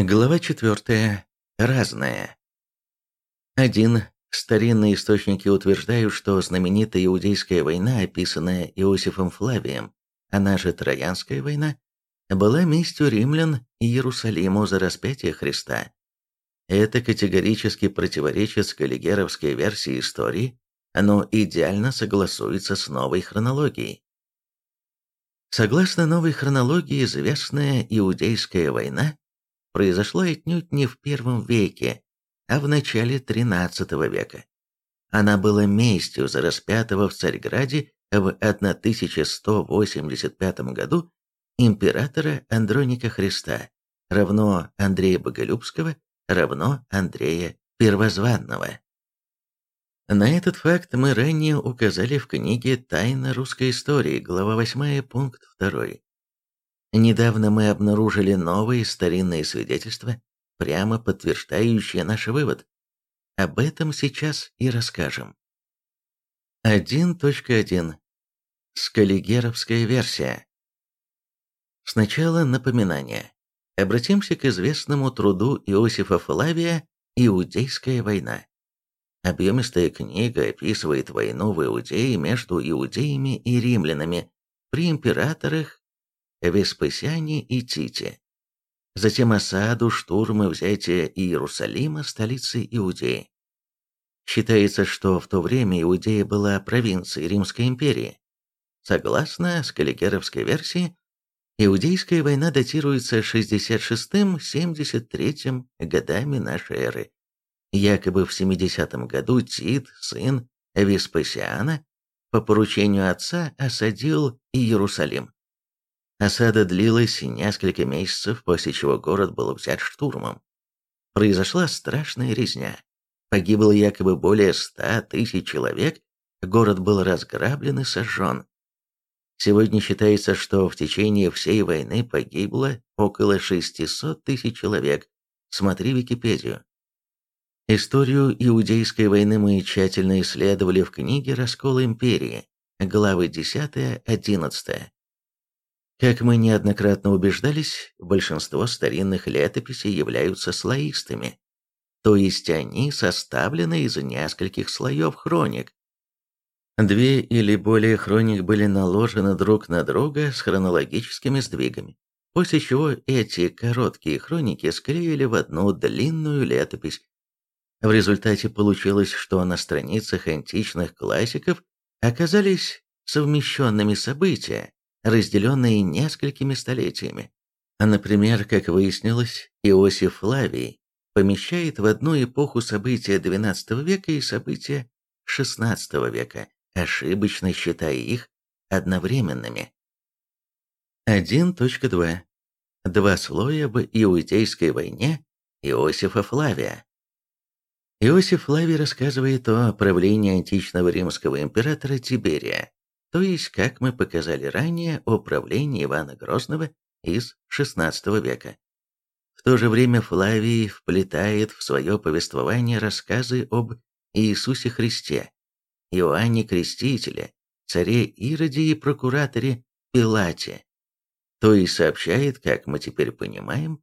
Глава 4. Разное. Один. Старинные источники утверждают, что знаменитая Иудейская война, описанная Иосифом Флавием, она же Троянская война, была местью римлян Иерусалиму за распятие Христа. Это категорически противоречит с каллигеровской версии истории, но идеально согласуется с новой хронологией. Согласно новой хронологии, известная Иудейская война произошла отнюдь не в первом веке, а в начале XIII века. Она была местью за распятого в Царьграде в 1185 году императора Андроника Христа, равно Андрея Боголюбского, равно Андрея Первозванного. На этот факт мы ранее указали в книге «Тайна русской истории», глава 8, пункт 2. Недавно мы обнаружили новые старинные свидетельства, прямо подтверждающие наш вывод. Об этом сейчас и расскажем. 1.1. Скаллигеровская версия. Сначала напоминание. Обратимся к известному труду Иосифа Флавия «Иудейская война». Объемистая книга описывает войну в Иудее между иудеями и римлянами при императорах Веспасиане и Тите. Затем осаду, штурм и взятие Иерусалима, столицы Иудеи. Считается, что в то время Иудея была провинцией Римской империи. Согласно скаллигеровской версии, Иудейская война датируется 66-73 годами нашей эры. Якобы в 70 году Тит, сын Веспасиана, по поручению отца осадил Иерусалим. Осада длилась несколько месяцев, после чего город был взят штурмом. Произошла страшная резня. Погибло якобы более ста тысяч человек, город был разграблен и сожжен. Сегодня считается, что в течение всей войны погибло около 600 тысяч человек. Смотри Википедию. Историю Иудейской войны мы тщательно исследовали в книге «Раскол империи», главы 10-11. Как мы неоднократно убеждались, большинство старинных летописей являются слоистыми, то есть они составлены из нескольких слоев хроник. Две или более хроник были наложены друг на друга с хронологическими сдвигами, после чего эти короткие хроники склеили в одну длинную летопись. В результате получилось, что на страницах античных классиков оказались совмещенными события, разделенные несколькими столетиями. А, например, как выяснилось, Иосиф Флавий помещает в одну эпоху события XII века и события XVI века, ошибочно считая их одновременными. 1.2. Два слоя в Иудейской войне Иосифа Флавия. Иосиф Флавий рассказывает о правлении античного римского императора Тиберия, то есть, как мы показали ранее, о правлении Ивана Грозного из XVI века. В то же время Флавий вплетает в свое повествование рассказы об Иисусе Христе, Иоанне Крестителе, царе Ироде и прокураторе Пилате, то есть сообщает, как мы теперь понимаем,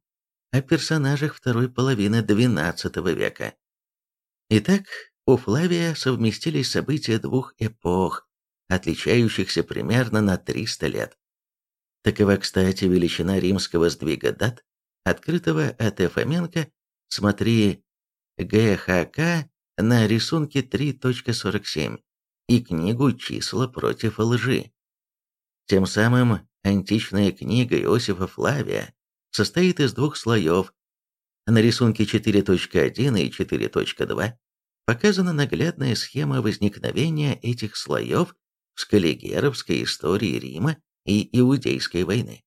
о персонажах второй половины XII века. Итак, у Флавия совместились события двух эпох, отличающихся примерно на 300 лет. Такова, кстати, величина римского сдвига дат, открытого от Фоменко, смотри ГХК на рисунке 3.47 и книгу «Числа против лжи». Тем самым античная книга Иосифа Флавия состоит из двух слоев. На рисунке 4.1 и 4.2 показана наглядная схема возникновения этих слоев в скаллигеровской истории Рима и Иудейской войны.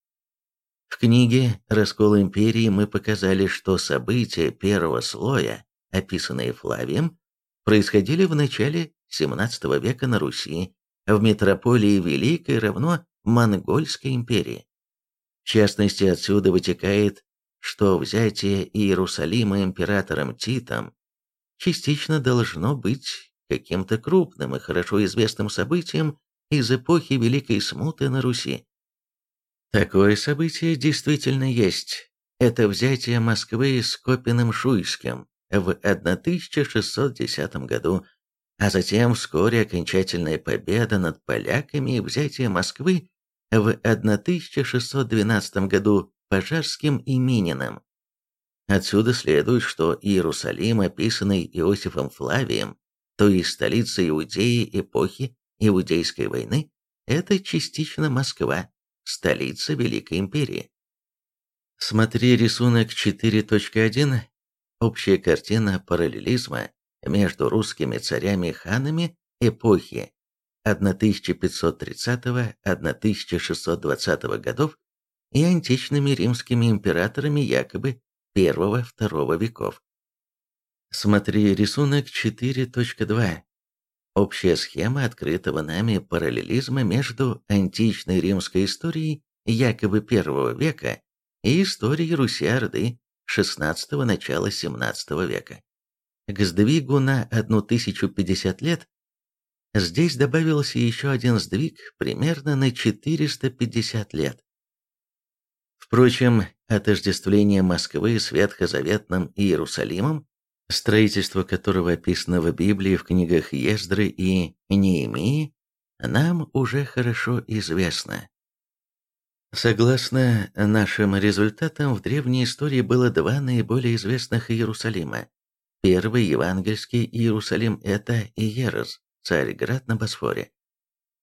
В книге «Раскол империи» мы показали, что события первого слоя, описанные Флавием, происходили в начале XVII века на Руси, в метрополии Великой равно Монгольской империи. В частности, отсюда вытекает, что взятие Иерусалима императором Титом частично должно быть каким-то крупным и хорошо известным событием из эпохи Великой Смуты на Руси. Такое событие действительно есть. это взятие Москвы с Копиным-Шуйским в 1610 году, а затем вскоре окончательная победа над поляками и взятие Москвы в 1612 году Пожарским и Мининым. Отсюда следует, что Иерусалим, описанный Иосифом Флавием, то есть столица Иудеи эпохи Иудейской войны, это частично Москва, столица Великой Империи. Смотри рисунок 4.1, общая картина параллелизма между русскими царями-ханами эпохи 1530-1620 годов и античными римскими императорами якобы I-II веков. Смотри рисунок 4.2. Общая схема открытого нами параллелизма между античной римской историей якобы I века и историей Руси-Орды XVI – начала XVII века. К сдвигу на 1050 лет здесь добавился еще один сдвиг примерно на 450 лет. Впрочем, отождествление Москвы с ветхозаветным Иерусалимом, строительство которого описано в Библии в книгах Ездры и Неемии, нам уже хорошо известно. Согласно нашим результатам, в древней истории было два наиболее известных Иерусалима. Первый евангельский Иерусалим – это Иерус, Царьград на Босфоре.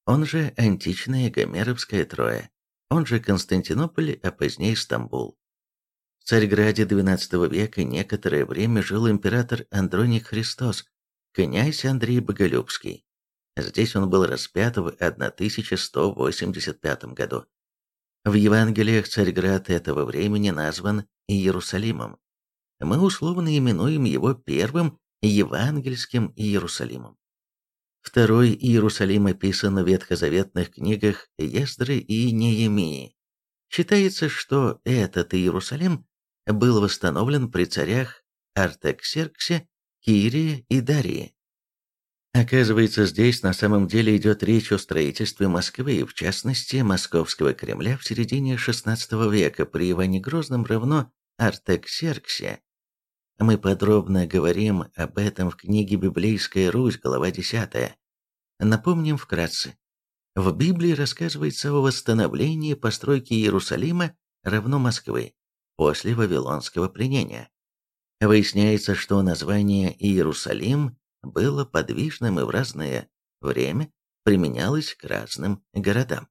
Он же античная Гомеровская Троя он же Константинополь, а позднее Стамбул. Царьграде XII века некоторое время жил император Андроник Христос, князь Андрей Боголюбский. Здесь он был распят в 1185 году. В Евангелиях Царьград этого времени назван Иерусалимом. Мы условно именуем его первым евангельским Иерусалимом. Второй Иерусалим описан в ветхозаветных книгах Ездры и Неемии. Считается, что этот Иерусалим был восстановлен при царях Артаксерксе, Кирии и Дарии. Оказывается, здесь на самом деле идет речь о строительстве Москвы, в частности, Московского Кремля в середине XVI века при Иване Грозном равно Артаксерксе мы подробно говорим об этом в книге «Библейская Русь», глава 10. Напомним вкратце. В Библии рассказывается о восстановлении постройки Иерусалима равно Москвы после Вавилонского пленения. Выясняется, что название Иерусалим было подвижным и в разное время применялось к разным городам.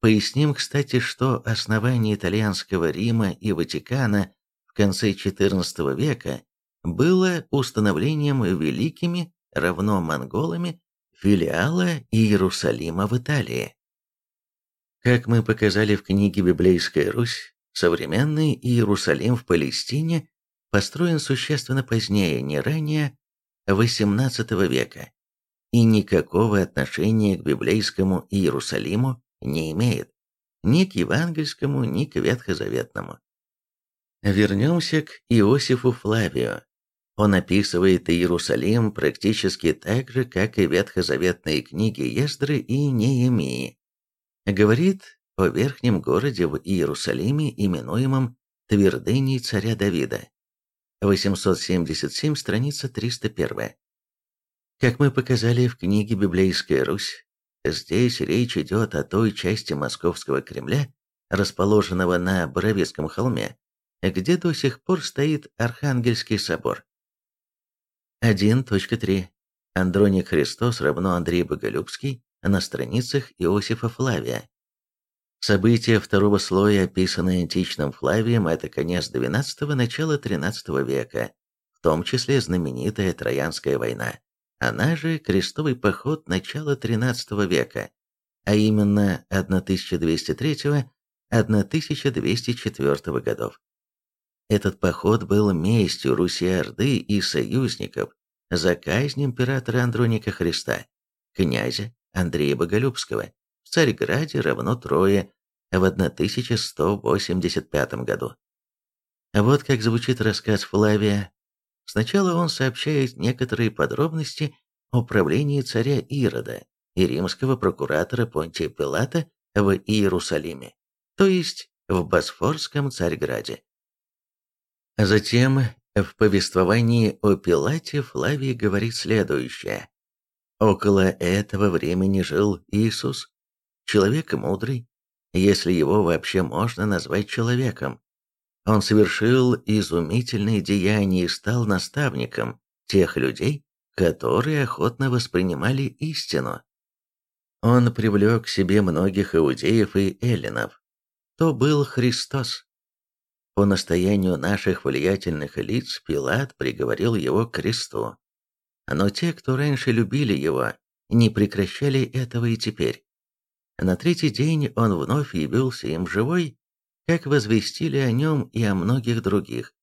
Поясним, кстати, что основание итальянского Рима и Ватикана конце XIV века было установлением великими, равно монголами, филиала Иерусалима в Италии. Как мы показали в книге «Библейская Русь», современный Иерусалим в Палестине построен существенно позднее, не ранее XVIII века, и никакого отношения к библейскому Иерусалиму не имеет, ни к евангельскому, ни к ветхозаветному. Вернемся к Иосифу Флавию. Он описывает Иерусалим практически так же, как и ветхозаветные книги Ездры и Неемии. Говорит о верхнем городе в Иерусалиме, именуемом Твердыней царя Давида. 877, страница 301. Как мы показали в книге «Библейская Русь», здесь речь идет о той части Московского Кремля, расположенного на Боровецком холме, где до сих пор стоит Архангельский собор. 1.3. Андроник Христос равно Андрей Боголюбский на страницах Иосифа Флавия. События второго слоя, описанные античным Флавием, это конец XII – начало XIII века, в том числе знаменитая Троянская война, она же крестовый поход начала XIII века, а именно 1203-1204 годов. Этот поход был местью Руси-Орды и союзников за казнь императора Андроника Христа, князя Андрея Боголюбского, в Царьграде равно Трое в 1185 году. Вот как звучит рассказ Флавия. Сначала он сообщает некоторые подробности о правлении царя Ирода и римского прокуратора Понтия Пилата в Иерусалиме, то есть в Босфорском Царьграде. А затем в повествовании о Пилате Флавий говорит следующее. «Около этого времени жил Иисус, человек мудрый, если его вообще можно назвать человеком. Он совершил изумительные деяния и стал наставником тех людей, которые охотно воспринимали истину. Он привлек к себе многих иудеев и эллинов. То был Христос. По настоянию наших влиятельных лиц Пилат приговорил его к кресту. Но те, кто раньше любили его, не прекращали этого и теперь. На третий день он вновь явился им живой, как возвестили о нем и о многих других,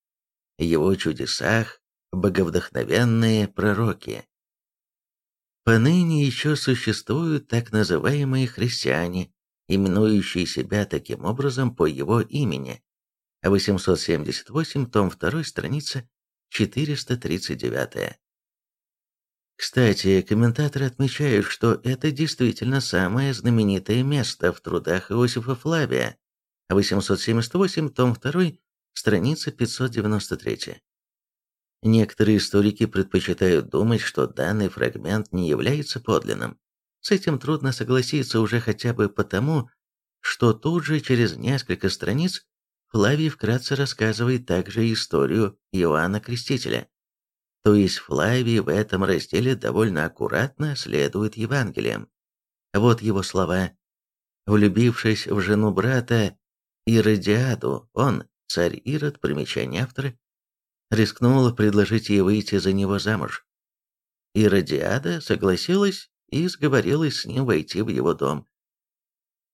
его чудесах, боговдохновенные пророки. Поныне еще существуют так называемые христиане, именующие себя таким образом по его имени. 878, том 2, страница 439. Кстати, комментаторы отмечают, что это действительно самое знаменитое место в трудах Иосифа Флавия. 878, том 2, страница 593. Некоторые историки предпочитают думать, что данный фрагмент не является подлинным. С этим трудно согласиться уже хотя бы потому, что тут же через несколько страниц Флавий вкратце рассказывает также историю Иоанна Крестителя. То есть Флавий в этом разделе довольно аккуратно следует Евангелиям. Вот его слова. Влюбившись в жену брата Иродиаду, он, царь Ирод, примечание автора, рискнула предложить ей выйти за него замуж. И Радиада согласилась и сговорилась с ним войти в его дом.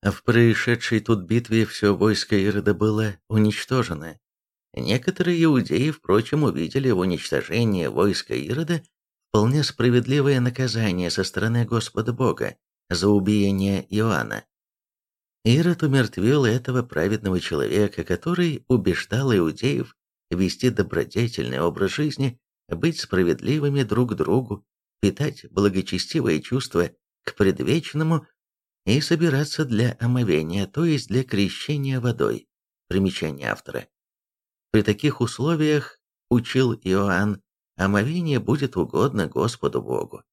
В происшедшей тут битве все войско Ирода было уничтожено. Некоторые иудеи, впрочем, увидели в уничтожении войска Ирода вполне справедливое наказание со стороны Господа Бога за убиение Иоанна. Ирод умертвил этого праведного человека, который убеждал иудеев вести добродетельный образ жизни, быть справедливыми друг к другу, питать благочестивое чувство к предвечному и собираться для омовения, то есть для крещения водой. Примечание автора. При таких условиях, учил Иоанн, омовение будет угодно Господу Богу,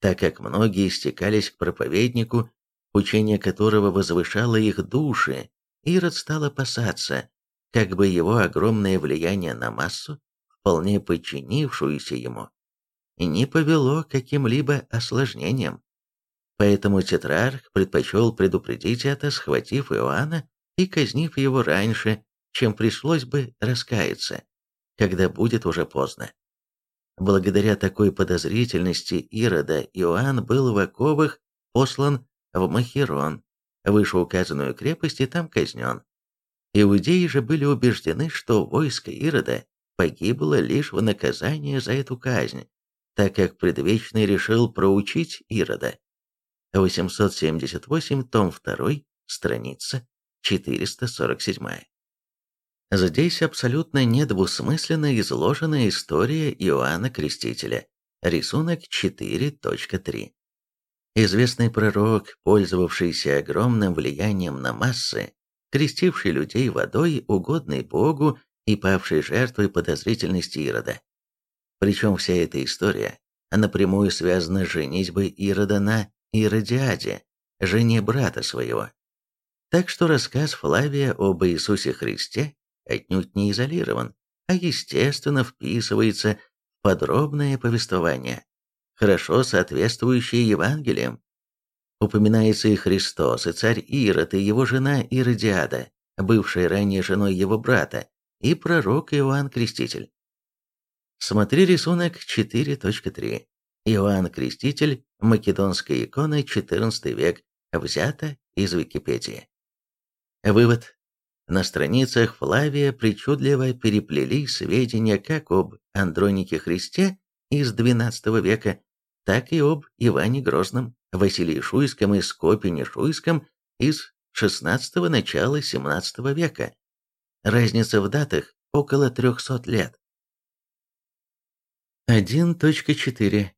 так как многие стекались к проповеднику, учение которого возвышало их души, Ирод стал опасаться, как бы его огромное влияние на массу, вполне подчинившуюся ему, не повело к каким-либо осложнениям. Поэтому тетрарх предпочел предупредить это, схватив Иоанна и казнив его раньше, чем пришлось бы раскаяться, когда будет уже поздно. Благодаря такой подозрительности Ирода Иоанн был в оковах послан в Махерон, вышеуказанную крепость, и там казнен. Иудеи же были убеждены, что войско Ирода погибло лишь в наказание за эту казнь, так как предвечный решил проучить Ирода. 878, том 2, страница 447. Здесь абсолютно недвусмысленно изложена история Иоанна Крестителя, рисунок 4.3. Известный пророк, пользовавшийся огромным влиянием на массы, крестивший людей водой, угодной Богу и павший жертвой подозрительности Ирода. Причем вся эта история напрямую связана с женитьбой Ирода на Иродиаде, жене брата своего. Так что рассказ Флавия об Иисусе Христе отнюдь не изолирован, а естественно вписывается в подробное повествование, хорошо соответствующее Евангелиям, Упоминается и Христос, и царь Ирод, и его жена Иродиада, бывшая ранее женой его брата, и пророк Иоанн Креститель. Смотри рисунок 4.3. Иоанн Креститель, македонская икона, 14 век, взято из Википедии. Вывод. На страницах Флавия причудливо переплели сведения как об Андронике Христе из XII века, так и об Иване Грозном. Василии Шуйском и Скопине Шуйском из XVI начала XVII века. Разница в датах около 300 лет. 1.4.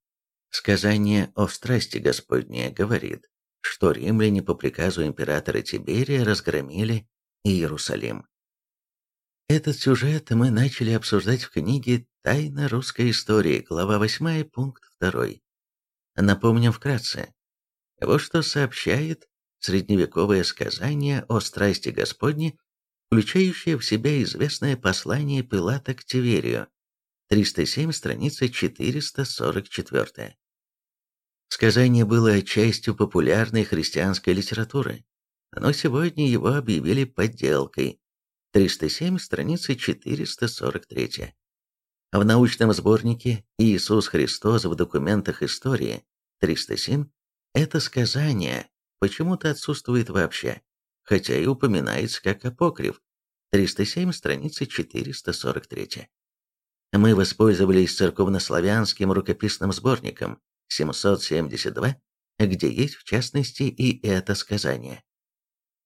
Сказание о страсти Господней говорит, что римляне по приказу императора Тиберия разгромили Иерусалим. Этот сюжет мы начали обсуждать в книге «Тайна русской истории», глава 8, пункт 2. Напомним вкратце. Вот что сообщает средневековое сказание о страсти Господней, включающее в себя известное послание Пилата к Тиверию, 307, страница 444. Сказание было частью популярной христианской литературы, но сегодня его объявили подделкой. 307, страница 443. В научном сборнике «Иисус Христос в документах истории» 307 это сказание почему-то отсутствует вообще, хотя и упоминается как апокриф. 307, страница 443. Мы воспользовались церковнославянским рукописным сборником 772, где есть в частности и это сказание.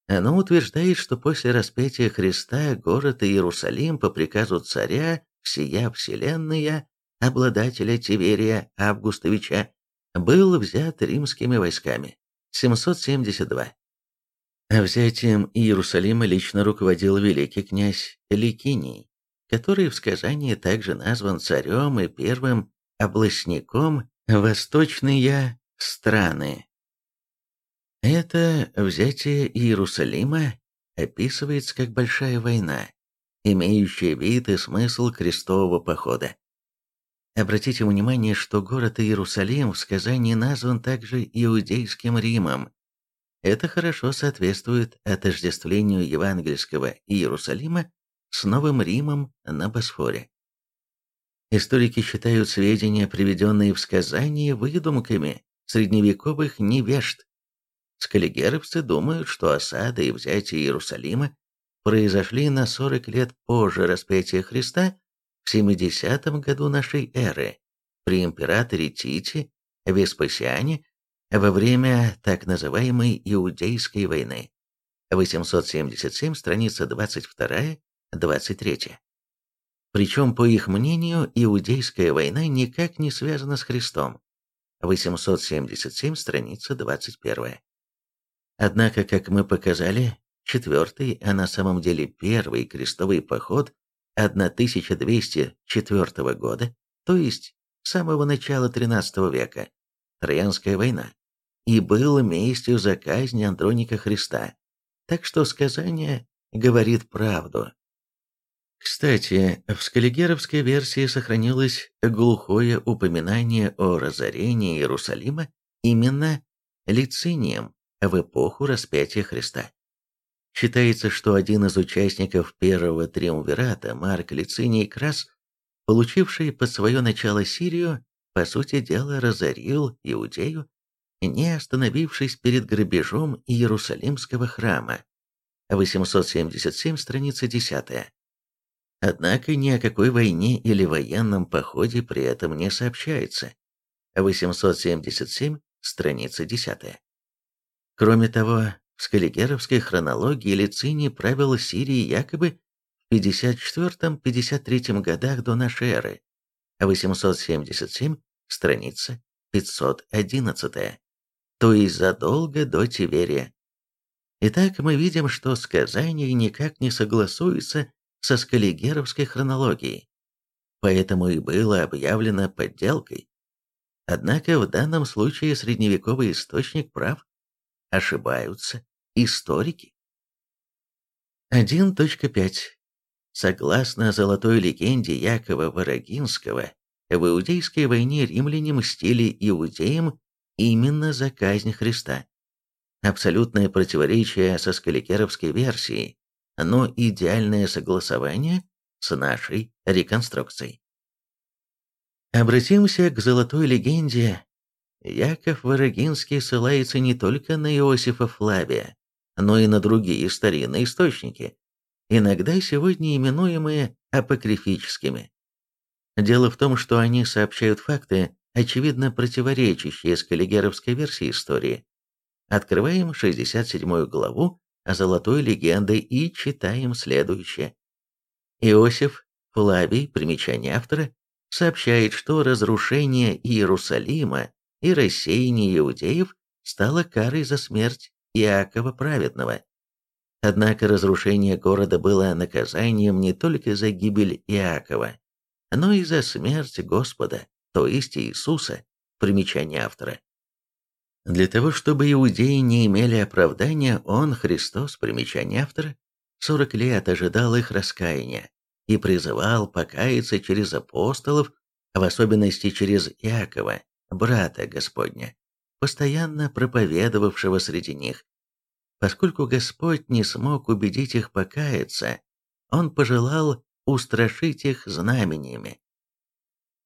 Оно утверждает, что после распятия Христа город Иерусалим по приказу царя всея вселенная, обладателя Тиверия Августовича, был взят римскими войсками. 772. Взятием Иерусалима лично руководил великий князь Ликиний, который в сказании также назван царем и первым областником восточные страны. Это взятие Иерусалима описывается как большая война, имеющая вид и смысл крестового похода. Обратите внимание, что город Иерусалим в сказании назван также Иудейским Римом. Это хорошо соответствует отождествлению евангельского Иерусалима с Новым Римом на Босфоре. Историки считают сведения, приведенные в сказании, выдумками средневековых невежд. Скаллигеровцы думают, что осада и взятие Иерусалима произошли на 40 лет позже распятия Христа в 70 году нашей эры при императоре Тите Веспасиане во время так называемой Иудейской войны. 877, страница 22-23. Причем, по их мнению, Иудейская война никак не связана с Христом. 877, страница 21. Однако, как мы показали, четвертый, а на самом деле первый крестовый поход 1204 года, то есть самого начала XIII века, Троянская война, и был местью за казнь Андроника Христа, так что сказание говорит правду. Кстати, в скаллигеровской версии сохранилось глухое упоминание о разорении Иерусалима именно Лицинием в эпоху распятия Христа. Считается, что один из участников первого триумвирата, Марк Лициний Крас, получивший под свое начало Сирию, по сути дела разорил Иудею, не остановившись перед грабежом Иерусалимского храма. 877, страница 10. Однако ни о какой войне или военном походе при этом не сообщается. 877, страница 10. Кроме того, в скаллигеровской хронологии Лициний правил Сирией якобы в 54-53 годах до нашей эры, 877, страница 511, то есть задолго до Тиверия. Итак, мы видим, что сказание никак не согласуется со скаллигеровской хронологией, поэтому и было объявлено подделкой. Однако в данном случае средневековый источник прав, ошибаются историки. 1.5. Согласно золотой легенде Якова Ворогинского, в Иудейской войне римляне мстили иудеям именно за казнь Христа. Абсолютное противоречие со скаликеровской версией, но идеальное согласование с нашей реконструкцией. Обратимся к золотой легенде Яков Ворогинский ссылается не только на Иосифа Флавия, но и на другие старинные источники, иногда сегодня именуемые апокрифическими. Дело в том, что они сообщают факты, очевидно противоречащие скаллигеровской версии истории. Открываем 67 главу «Золотой легенды» и читаем следующее. Иосиф Флавий, примечание автора, сообщает, что разрушение Иерусалима и рассеяние иудеев стало карой за смерть Иакова Праведного. Однако разрушение города было наказанием не только за гибель Иакова, но и за смерть Господа, то есть Иисуса, примечание автора. Для того, чтобы иудеи не имели оправдания, он, Христос, примечание автора, 40 лет ожидал их раскаяния и призывал покаяться через апостолов, в особенности через Иакова, брата Господня, постоянно проповедовавшего среди них. Поскольку Господь не смог убедить их покаяться, Он пожелал устрашить их знамениями.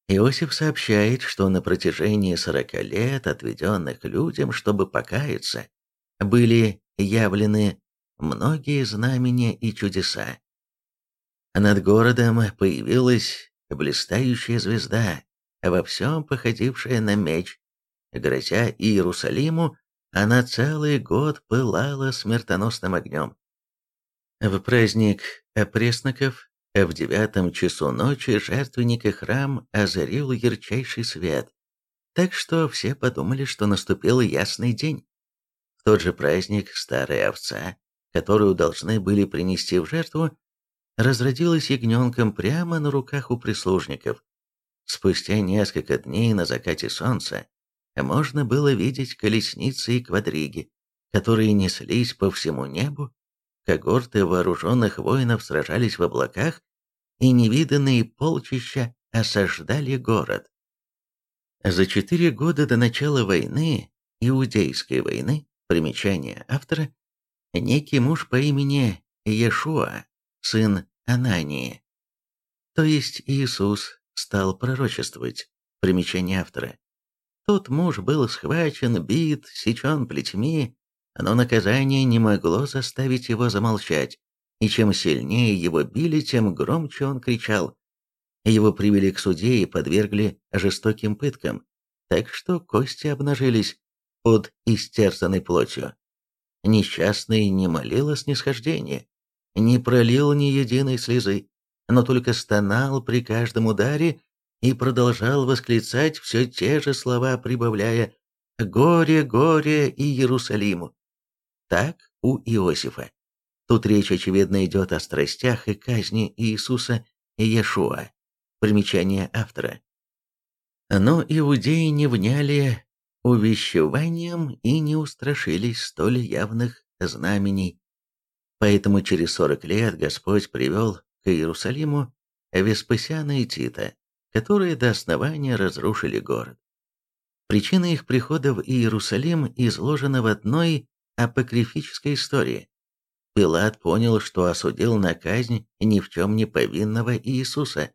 Иосиф сообщает, что на протяжении сорока лет, отведенных людям, чтобы покаяться, были явлены многие знамения и чудеса. Над городом появилась блистающая звезда, во всем походившая на меч. Грозя Иерусалиму, она целый год пылала смертоносным огнем. В праздник опресноков в девятом часу ночи жертвенник и храм озарил ярчайший свет, так что все подумали, что наступил ясный день. В тот же праздник старая овца, которую должны были принести в жертву, разродилась ягненком прямо на руках у прислужников. Спустя несколько дней на закате солнца можно было видеть колесницы и квадриги, которые неслись по всему небу когорты вооруженных воинов сражались в облаках, и невиданные полчища осаждали город. За четыре года до начала войны, Иудейской войны, примечание автора, некий муж по имени Иешуа, сын Анании, то есть Иисус, стал пророчествовать, примечание автора. Тот муж был схвачен, бит, сечен плетьми, но наказание не могло заставить его замолчать, и чем сильнее его били, тем громче он кричал. Его привели к суде и подвергли жестоким пыткам, так что кости обнажились под истерзанной плотью. Несчастный не молил о снисхождении, не пролил ни единой слезы, но только стонал при каждом ударе и продолжал восклицать все те же слова, прибавляя «Горе, горе и Иерусалиму!» Так у Иосифа. Тут речь, очевидно, идет о страстях и казни Иисуса и Иешуа. Примечание автора. Но иудеи не вняли увещеванием и не устрашились столь явных знамений. Поэтому через сорок лет Господь привел к Иерусалиму Веспасиана и Тита, которые до основания разрушили город. Причина их прихода в Иерусалим изложена в одной апокрифической истории. Пилат понял, что осудил на казнь ни в чем не повинного Иисуса.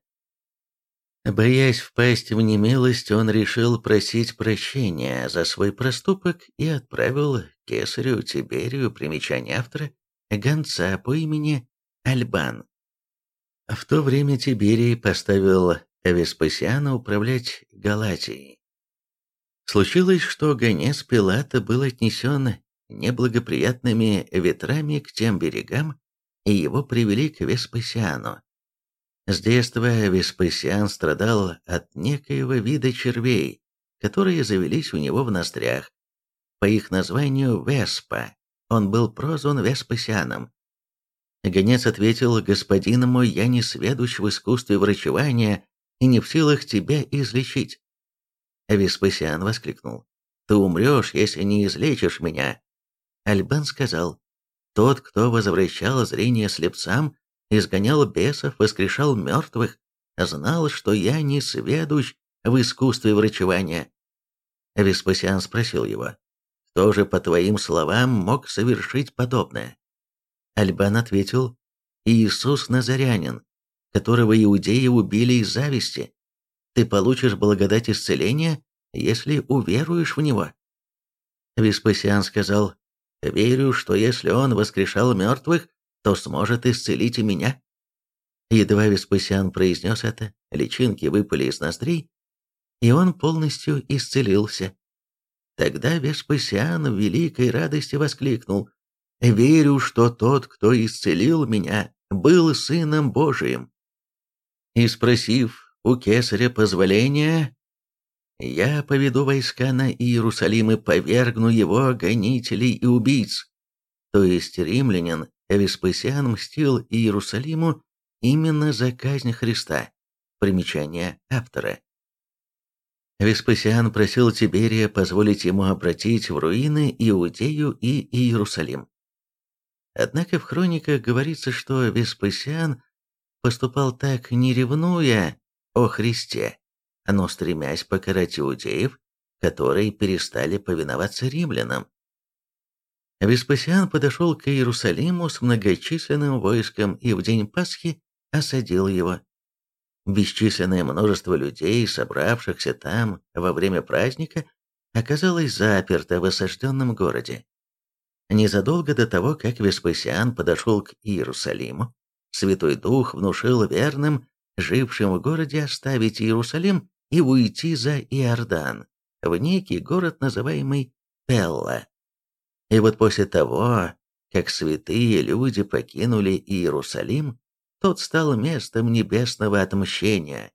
Боясь впасть в немилость, он решил просить прощения за свой проступок и отправил кесарю Тиберию, примечание автора, гонца по имени Альбан. В то время Тиберий поставил Веспасиана управлять Галатией. Случилось, что гонец Пилата был отнесен неблагоприятными ветрами к тем берегам, и его привели к Веспасиану. С детства Веспасиан страдал от некоего вида червей, которые завелись у него в ноздрях. По их названию Веспа он был прозван Веспасианом. Гонец ответил, «Господин мой, я не сведущ в искусстве врачевания и не в силах тебя излечить». Веспасиан воскликнул, «Ты умрешь, если не излечишь меня». Альбан сказал, «Тот, кто возвращал зрение слепцам, изгонял бесов, воскрешал мертвых, знал, что я не сведущ в искусстве врачевания». Веспасиан спросил его, «Кто же, по твоим словам, мог совершить подобное?» Альбан ответил, «Иисус Назарянин, которого иудеи убили из зависти. Ты получишь благодать исцеления, если уверуешь в него». Веспасиан сказал, Верю, что если он воскрешал мертвых, то сможет исцелить и меня». Едва Веспасиан произнес это, личинки выпали из ноздрей, и он полностью исцелился. Тогда Веспасиан в великой радости воскликнул «Верю, что тот, кто исцелил меня, был Сыном Божиим». И спросив у кесаря позволения, я поведу войска на Иерусалим и повергну его гонителей и убийц. То есть римлянин Веспасиан мстил Иерусалиму именно за казнь Христа. Примечание автора. Веспасиан просил Тиберия позволить ему обратить в руины Иудею и Иерусалим. Однако в хрониках говорится, что Веспасиан поступал так не ревнуя о Христе, но стремясь покарать иудеев, которые перестали повиноваться римлянам. Веспасиан подошел к Иерусалиму с многочисленным войском и в день Пасхи осадил его. Бесчисленное множество людей, собравшихся там во время праздника, оказалось заперто в осажденном городе. Незадолго до того, как Веспасиан подошел к Иерусалиму, Святой Дух внушил верным, жившим в городе, оставить Иерусалим и уйти за Иордан, в некий город, называемый Пелла. И вот после того, как святые люди покинули Иерусалим, тот стал местом небесного отмщения,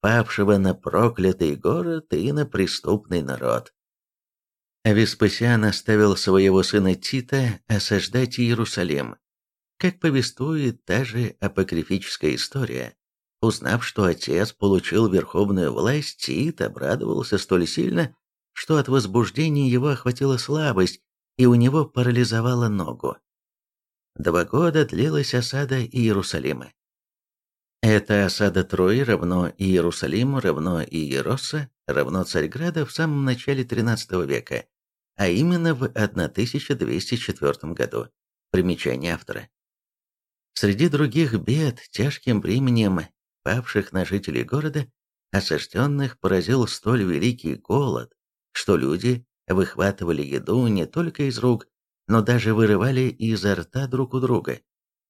павшего на проклятый город и на преступный народ. Веспасиан оставил своего сына Тита осаждать Иерусалим. Как повествует та же апокрифическая история, узнав, что отец получил верховную власть, Тит обрадовался столь сильно, что от возбуждения его охватила слабость, и у него парализовала ногу. Два года длилась осада Иерусалима. Это осада Трои равно Иерусалиму равно Иероса равно Царьграда в самом начале XIII века, а именно в 1204 году. Примечание автора. Среди других бед тяжким бременем павших на жителей города, осажденных поразил столь великий голод, что люди выхватывали еду не только из рук, но даже вырывали изо рта друг у друга.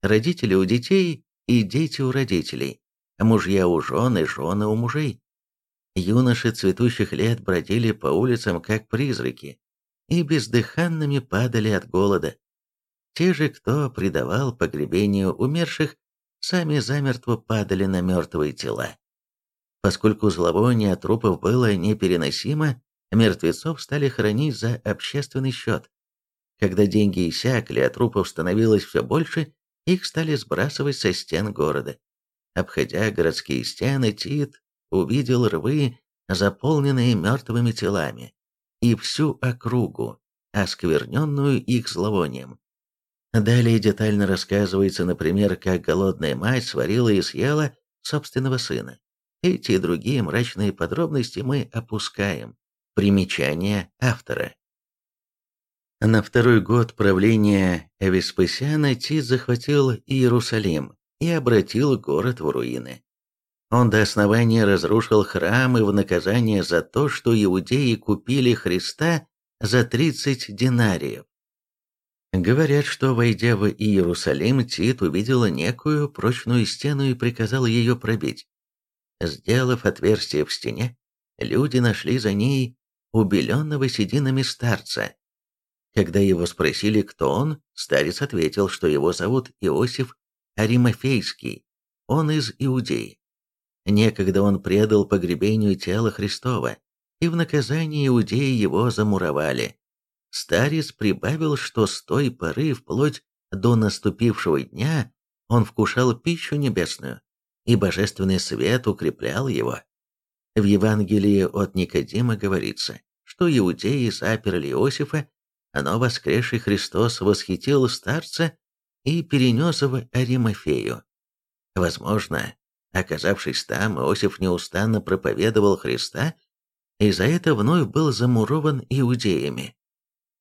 Родители у детей и дети у родителей, мужья у жен и жены у мужей. Юноши цветущих лет бродили по улицам как призраки и бездыханными падали от голода. Те же, кто предавал погребению умерших, сами замертво падали на мертвые тела. Поскольку зловоние трупов было непереносимо, мертвецов стали хранить за общественный счет. Когда деньги иссякли, а трупов становилось все больше, их стали сбрасывать со стен города. Обходя городские стены, Тит увидел рвы, заполненные мертвыми телами, и всю округу, оскверненную их зловонием. Далее детально рассказывается, например, как голодная мать сварила и съела собственного сына. Эти и другие мрачные подробности мы опускаем. Примечание автора. На второй год правления Веспасиана Тит захватил Иерусалим и обратил город в руины. Он до основания разрушил храмы в наказание за то, что иудеи купили Христа за 30 динариев. Говорят, что, войдя в Иерусалим, Тит увидел некую прочную стену и приказал ее пробить. Сделав отверстие в стене, люди нашли за ней убеленного сединами старца. Когда его спросили, кто он, старец ответил, что его зовут Иосиф Аримофейский, он из Иудеи. Некогда он предал погребению тела Христова, и в наказание иудеи его замуровали. Старец прибавил, что с той поры вплоть до наступившего дня он вкушал пищу небесную, и божественный свет укреплял его. В Евангелии от Никодима говорится, что иудеи заперли Иосифа, но воскресший Христос восхитил старца и перенес в Аримафею. Возможно, оказавшись там, Иосиф неустанно проповедовал Христа, и за это вновь был замурован иудеями.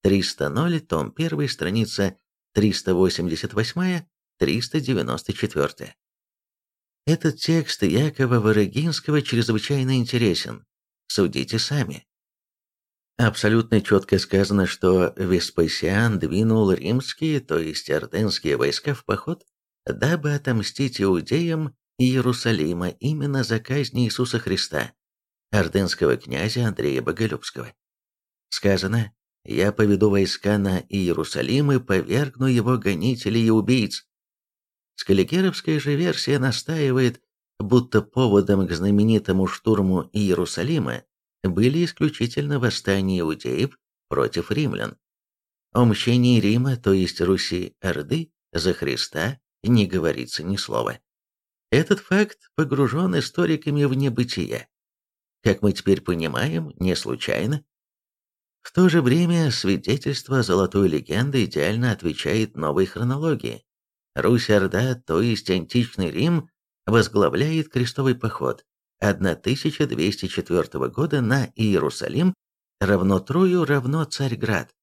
300.0, том 1, страница 388-394. Этот текст Якова Ворогинского чрезвычайно интересен. Судите сами. Абсолютно четко сказано, что Веспасиан двинул римские, то есть орденские войска в поход, дабы отомстить иудеям Иерусалима именно за казнь Иисуса Христа, орденского князя Андрея Боголюбского. Сказано, «Я поведу войска на Иерусалим и повергну его гонителей и убийц, Скаллигеровская же версия настаивает, будто поводом к знаменитому штурму Иерусалима были исключительно восстания иудеев против римлян. О мщении Рима, то есть Руси-Орды, за Христа не говорится ни слова. Этот факт погружен историками в небытие. Как мы теперь понимаем, не случайно. В то же время свидетельство золотой легенды идеально отвечает новой хронологии. Русь-Орда, то есть античный Рим, возглавляет крестовый поход 1204 года на Иерусалим, равно Трою, равно Царьград.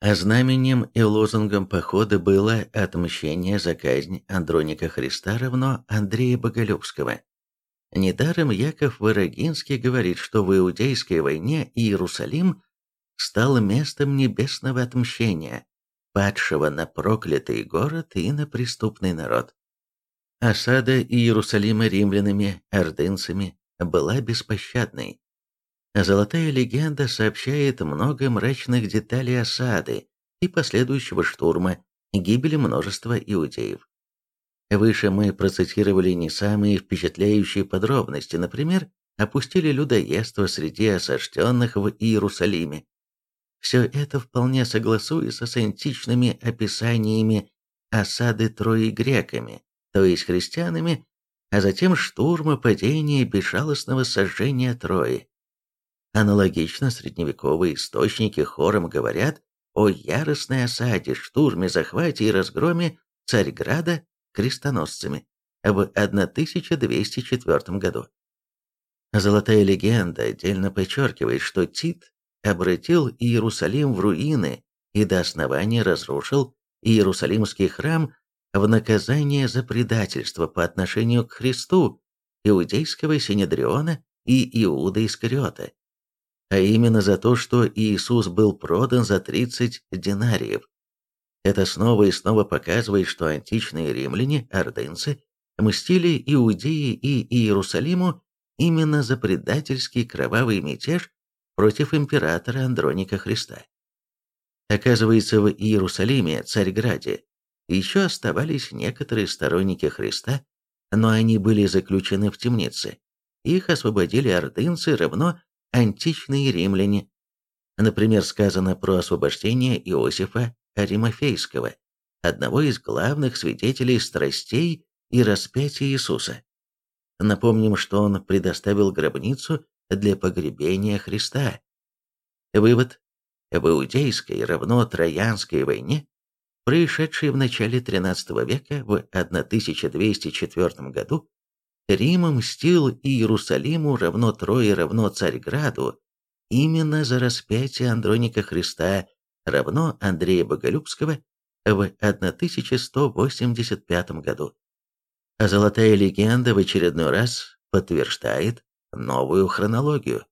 А знаменем и лозунгом похода было отмщение за казнь Андроника Христа равно Андрея Боголюбского. Недаром Яков Вырогинский говорит, что в Иудейской войне Иерусалим стал местом небесного отмщения, падшего на проклятый город и на преступный народ. Осада Иерусалима римлянами, ордынцами была беспощадной. Золотая легенда сообщает много мрачных деталей осады и последующего штурма, гибели множества иудеев. Выше мы процитировали не самые впечатляющие подробности, например, опустили людоедство среди осажденных в Иерусалиме. Все это вполне согласуется с античными описаниями осады Трои греками, то есть христианами, а затем штурма, падения безжалостного сожжения Трои. Аналогично средневековые источники хором говорят о яростной осаде, штурме, захвате и разгроме Царьграда крестоносцами в 1204 году. Золотая легенда отдельно подчеркивает, что Тит обратил Иерусалим в руины и до основания разрушил Иерусалимский храм в наказание за предательство по отношению к Христу, иудейского Синедриона и Иуда Искариота а именно за то, что Иисус был продан за 30 динариев. Это снова и снова показывает, что античные римляне, ордынцы, мстили Иудеи и Иерусалиму именно за предательский кровавый мятеж против императора Андроника Христа. Оказывается, в Иерусалиме, Царьграде, еще оставались некоторые сторонники Христа, но они были заключены в темнице. Их освободили ордынцы равно античные римляне. Например, сказано про освобождение Иосифа Аримофейского, одного из главных свидетелей страстей и распятия Иисуса. Напомним, что он предоставил гробницу для погребения Христа. Вывод. В Иудейской равно Троянской войне, происшедшей в начале XIII века в 1204 году, Рим мстил Иерусалиму равно Трое равно Царьграду именно за распятие Андроника Христа равно Андрея Боголюбского в 1185 году. А золотая легенда в очередной раз подтверждает новую хронологию.